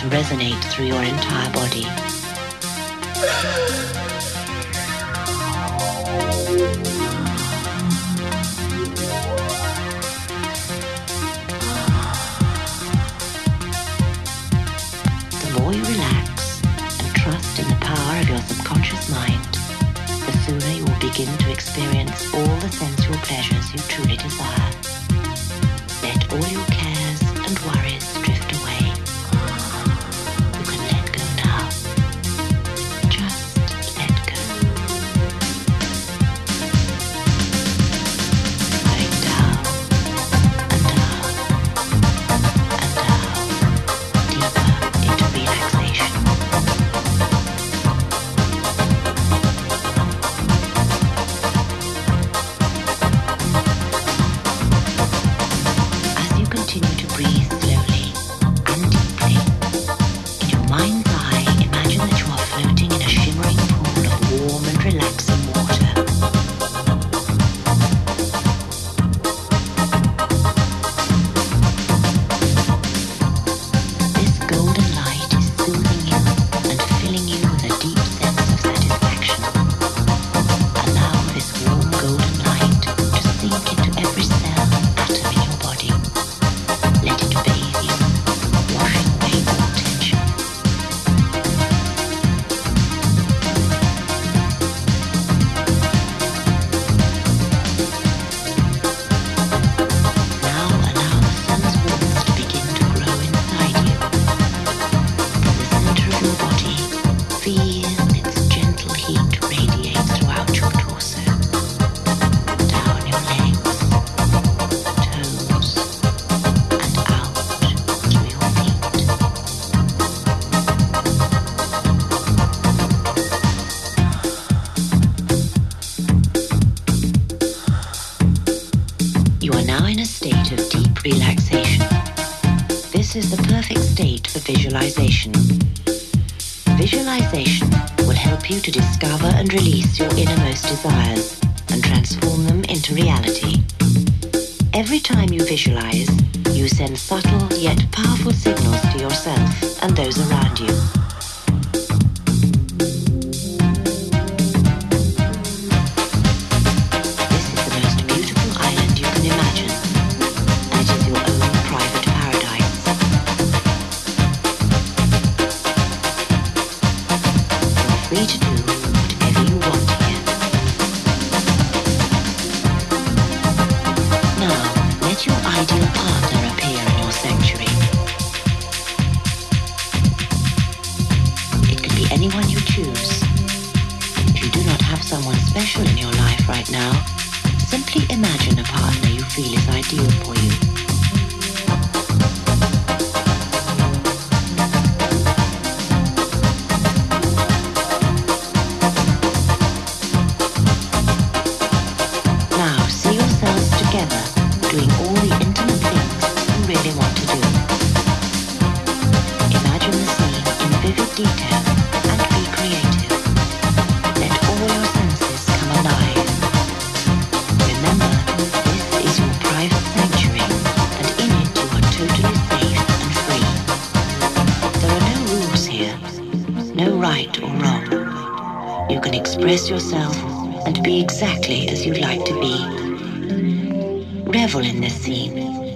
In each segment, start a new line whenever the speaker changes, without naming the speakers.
to resonate through your entire body. is the perfect state for visualization. Visualization will help you to discover and release your innermost desires and transform them into reality. Every time you visualize, you send subtle yet powerful signals to yourself and those around you. express yourself, and be exactly as you'd like to be. Revel in this scene.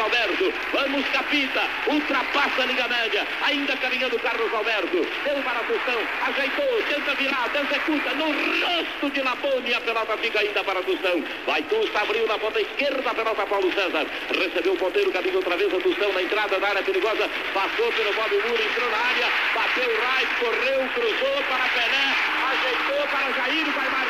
Carlos Alberto. Vamos, Capita. Ultrapassa a Liga Média. Ainda caminhando Carlos Alberto. Deu para Tostão. Ajeitou. Tenta virar. Executa. No rosto de Lapone. A pelota fica ainda para Tostão. Vai Tusta. Abriu na ponta esquerda. A pelota Paulo César. Recebeu o ponteiro. Caminho outra vez a Tostão na entrada da área perigosa. Passou pelo Bob Muro. Entrou na área. Bateu o Rai. Correu. Cruzou para Pelé. Ajeitou para Jair. Vai marcar.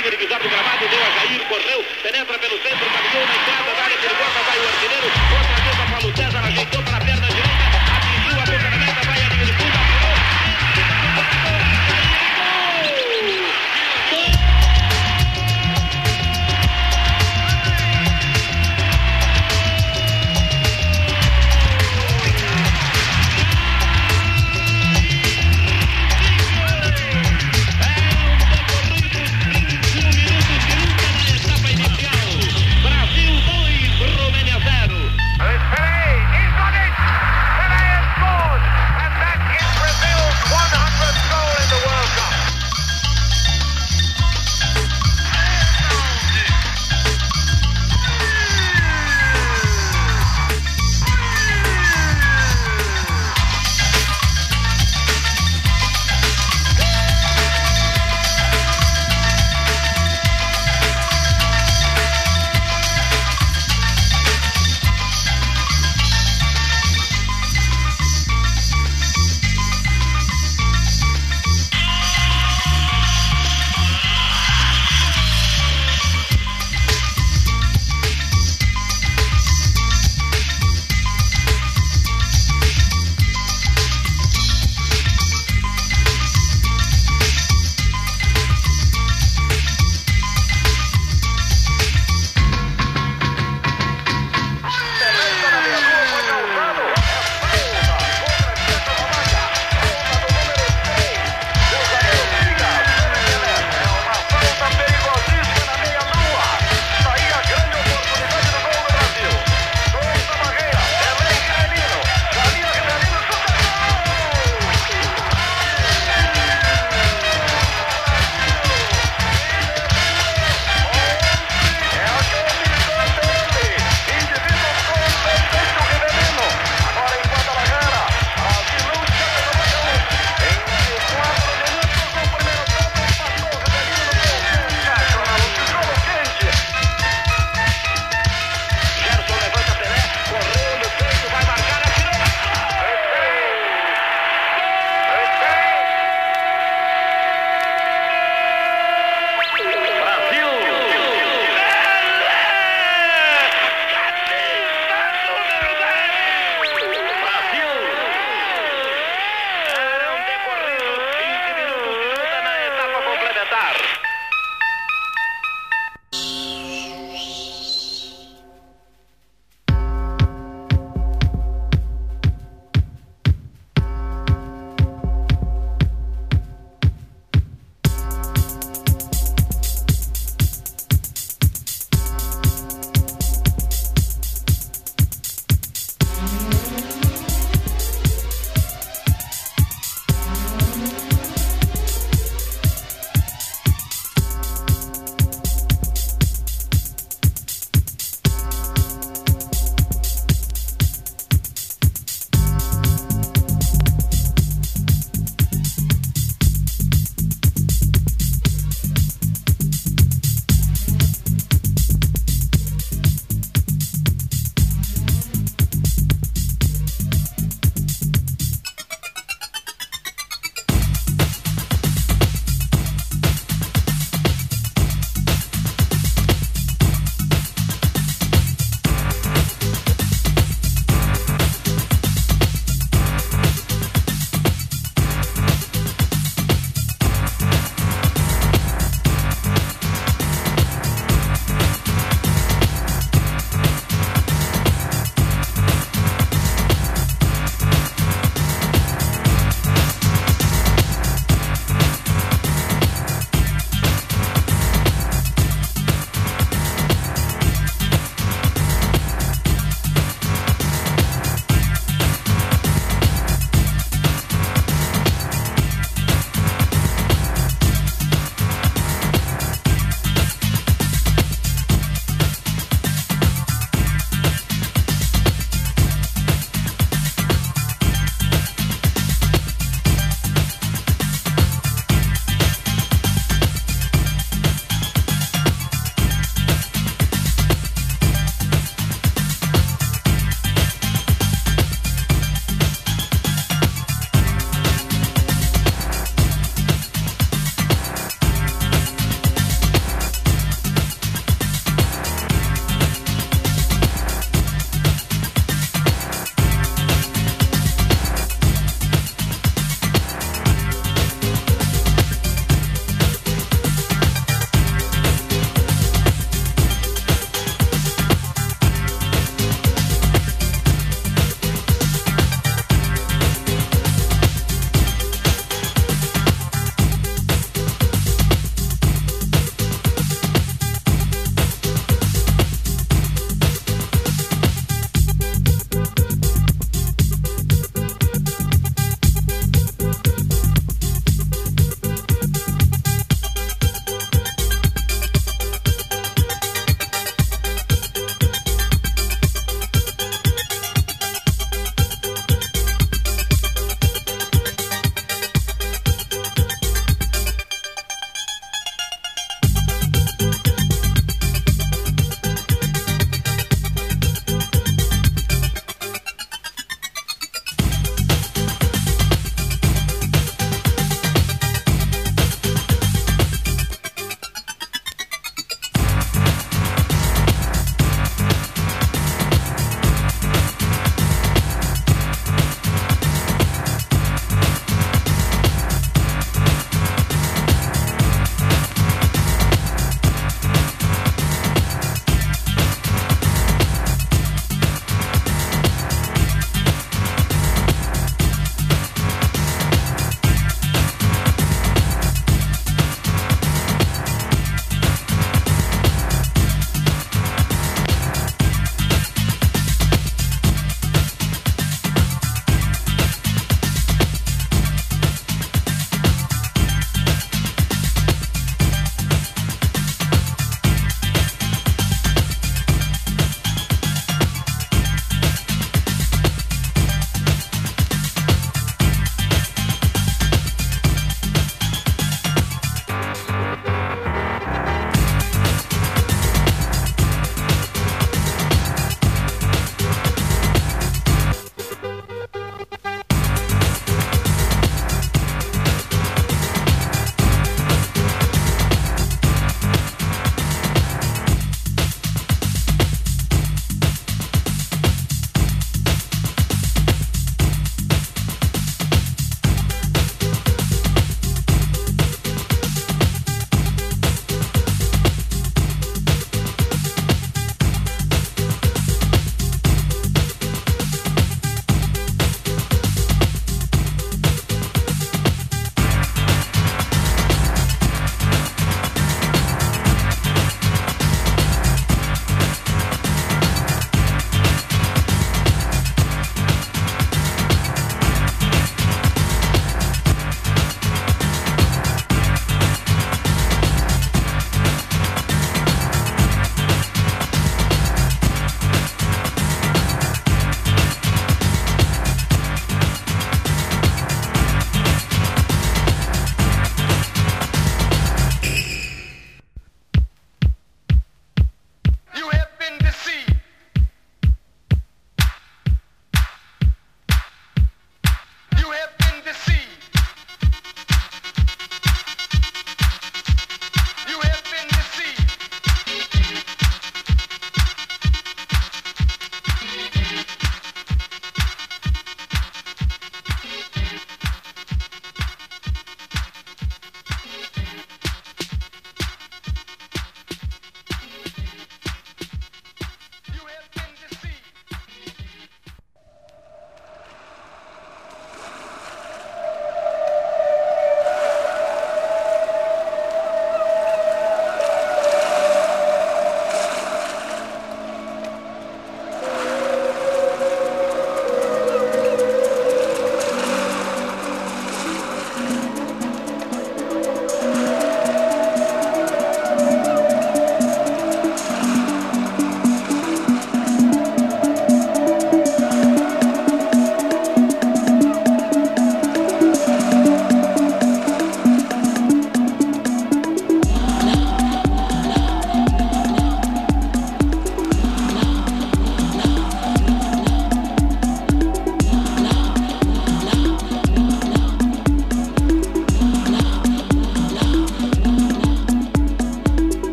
direita, divisório do gramado, deu a Jair, correu, penetra